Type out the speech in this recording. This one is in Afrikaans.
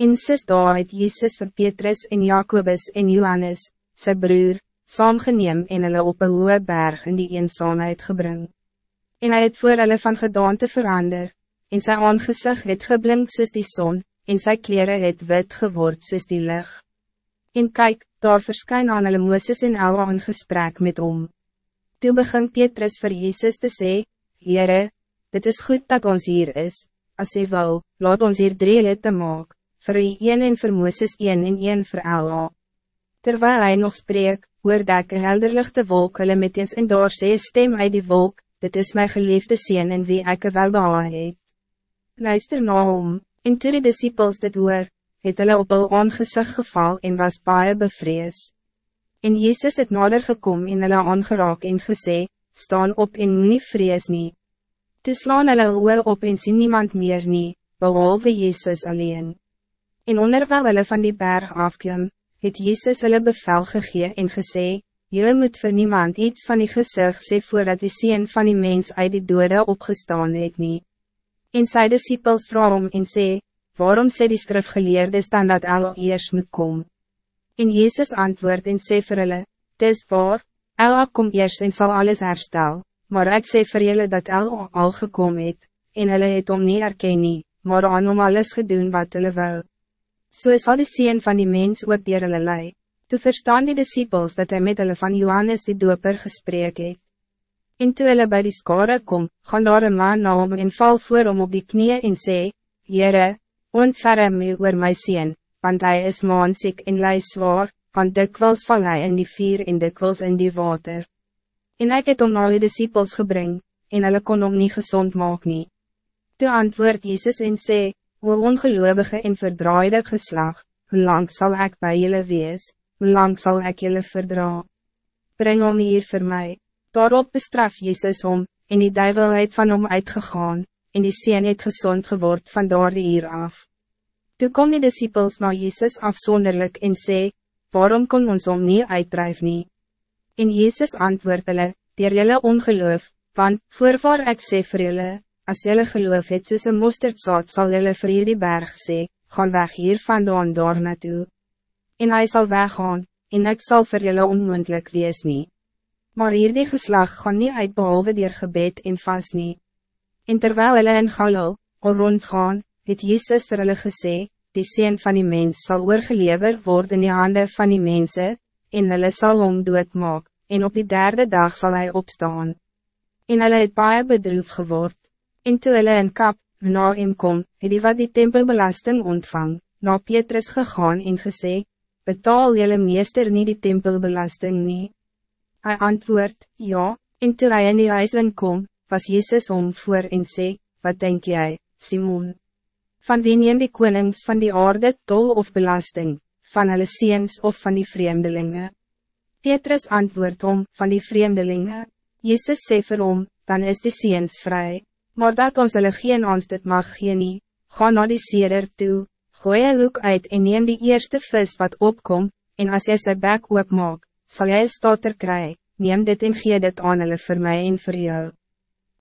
In ses dae het Jezus vir Petrus en Jacobus en Johannes, sy broer, saamgeneem en hulle op een hoge berg in die eenzaamheid gebring. En hij het voor hulle van gedaante verander, en sy aangezicht het geblink soos die zon, en sy kleren het wit geword soos die licht. En kijk, daar verskyn aan hulle Mooses en Elwa in gesprek met om. Toe begin Petrus voor Jezus te sê, Heere, dit is goed dat ons hier is, als hy wil, laat ons hier drie litte maak, vir u een en vir Mooses een en een vir Elwa. Terwijl hij nog spreek, hoor ek een helderlichte wolk hulle met eens en daar sê stem uit die wolk, dit is mijn geliefde sien en wie ek wel behaal het. Luister na hom, en toe die disciples dit hoor, het hulle op hul aangezicht geval en was baie bevrees. En Jezus het nader gekom en hulle aangeraak en gesê, staan op en nie vrees nie. Toe slaan hulle oor op en sien niemand meer nie, behalve Jezus alleen. En onderwijl hulle van die berg afklim, het Jezus hulle bevel gegee en gesê, Jullie moet voor niemand iets van die gezicht sê voordat die sien van die mens uit die dode opgestaan het nie. En sy disciples vraag om en sê, waarom sê die skrifgeleerdes dan dat Ella eers moet kom? En Jezus antwoord en sê vir hulle, Dis waar, Ella kom eers en zal alles herstel, maar ik sê vir julle dat Ella al gekom het, en hulle het om nie herken nie, maar aan om alles gedoen wat hulle wou. So is al die sien van die mens ook dier hulle lei. Toe verstaan die disciples dat hij met hulle van Johannes die doper gesprek het. En toe hulle by die skare kom, gaan daar een man na hom en val voor hom op die knieën en sê, Heere, ontferm my oor my sien, want hij is maansiek en lei zwaar, want dikwels val hy in die vier en dikwels in die water. En ek het om na die disciples gebring, en hulle kon hom nie gezond maak nie. Toe antwoord Jezus en sê, O ongeloovige en verdraaide geslag, hoe lang zal ik bij jullie wees, hoe lang zal ik jullie verdra? Breng hom hier voor mij. Daarop bestraf Jezus om, en die duivel het van hom uitgegaan, en die sien het gezond geword van daar hier af. Toe kom die disciples naar Jezus afzonderlijk en sê, waarom kon ons om niet uitdrijf nie? En Jezus antwoord hulle, dier julle ongeloof, want, voorwaar ek sê vir julle, as julle geloof het soos een mosterdzaad sal julle vir hierdie berg sê, gaan weg hier vandaan daar naartoe. En hij zal weggaan, en ik zal vir julle onmoendlik wees nie. Maar hierdie geslag gaan niet uit behalve dier gebed en vast nie. En terwijl hulle in Galil, al rondgaan, het Jezus vir hulle gesê, die sien van die mens sal oorgelever word in die hande van die mensen, en hulle sal hom doodmaak, en op die derde dag zal hij opstaan. En hulle het baie bedroef geword, en toe hulle in kap, na hem kom, het die wat die tempelbelasting ontvang, na Petrus gegaan en gesê, betaal jylle meester niet die tempelbelasting nie. Hij antwoord, ja, en toe hy in die huis kom, was Jezus om voor en sê, wat denk jij, Simon? Van wie neem die konings van die aarde tol of belasting, van hulle seens of van die vreemdelingen? Petrus antwoord om, van die vreemdelingen. Jezus sê vir hom, dan is die seens vrij, maar dat ons hulle geen ons dit mag gee nie, ga na die seder toe, gooi een hoek uit en neem die eerste vis wat opkom, en als jy sy bek oopmaak, sal jy een stater kry, neem dit en gee dit aan hulle vir my en vir jou.